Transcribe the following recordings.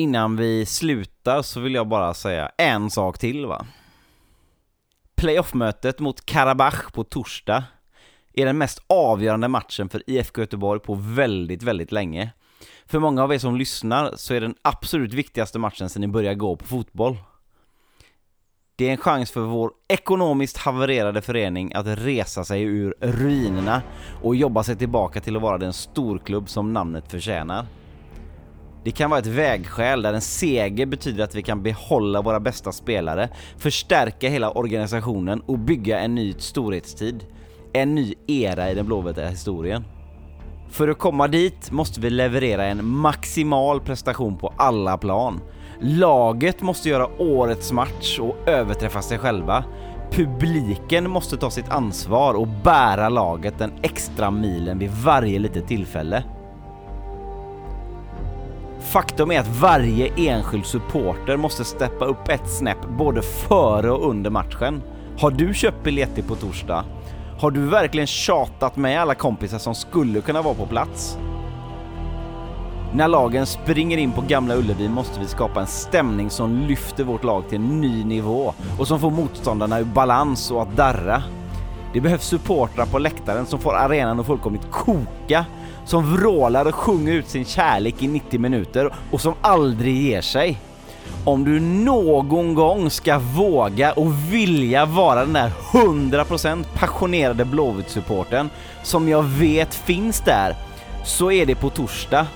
Innan vi slutar så vill jag bara säga en sak till va. Playoff-mötet mot Karabach på torsdag är den mest avgörande matchen för IFK Göteborg på väldigt, väldigt länge. För många av er som lyssnar så är den absolut viktigaste matchen sedan ni började gå på fotboll. Det är en chans för vår ekonomiskt havererade förening att resa sig ur ruinerna och jobba sig tillbaka till att vara den storklubb som namnet förtjänar. Det kan vara ett vägskäl där en seger betyder att vi kan behålla våra bästa spelare, förstärka hela organisationen och bygga en ny storhetstid. En ny era i den blåvita historien. För att komma dit måste vi leverera en maximal prestation på alla plan. Laget måste göra årets match och överträffa sig själva. Publiken måste ta sitt ansvar och bära laget den extra milen vid varje litet tillfälle. Faktum är att varje enskild supporter måste steppa upp ett snäpp både före och under matchen. Har du köpt biljetter på torsdag? Har du verkligen tjatat med alla kompisar som skulle kunna vara på plats? När lagen springer in på Gamla Ullevi måste vi skapa en stämning som lyfter vårt lag till en ny nivå och som får motståndarna ur balans och att darra. Det behövs supportrar på läktaren som får arenan att fullkomligt koka, som vrålar och sjunger ut sin kärlek i 90 minuter och som aldrig ger sig. Om du någon gång ska våga och vilja vara den där 100% passionerade Blåvitt-supporten som jag vet finns där, så är det på torsdag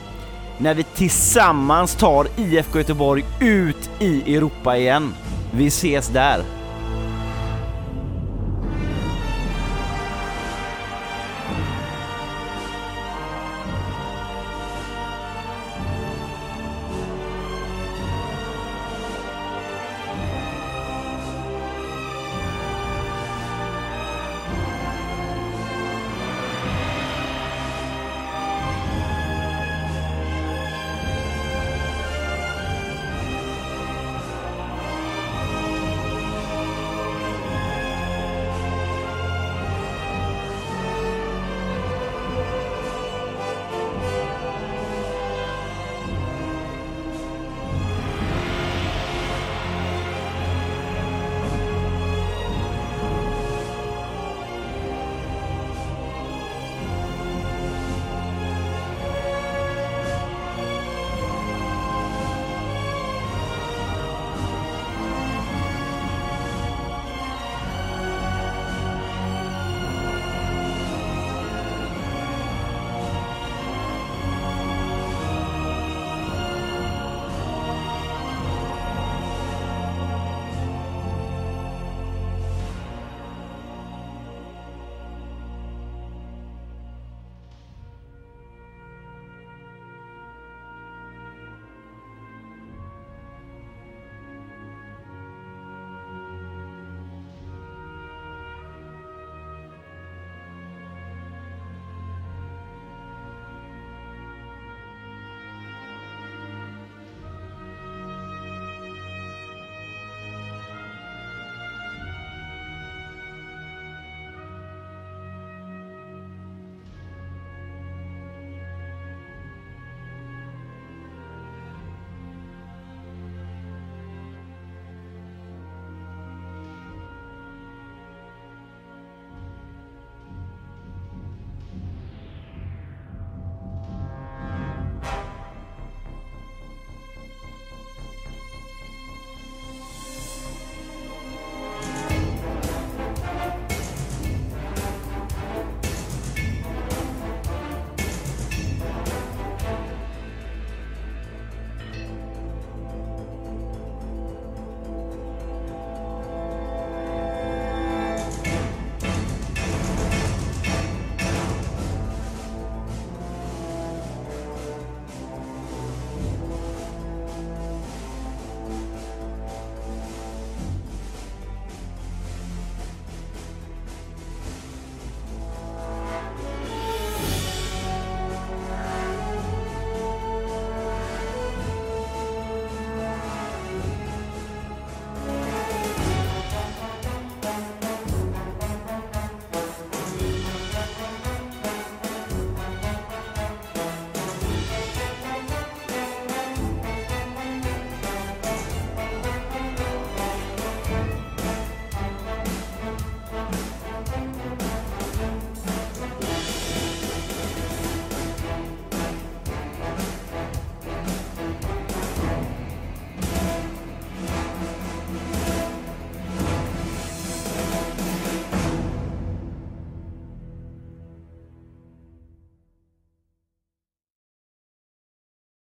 när vi tillsammans tar IFK Göteborg ut i Europa igen. Vi ses där!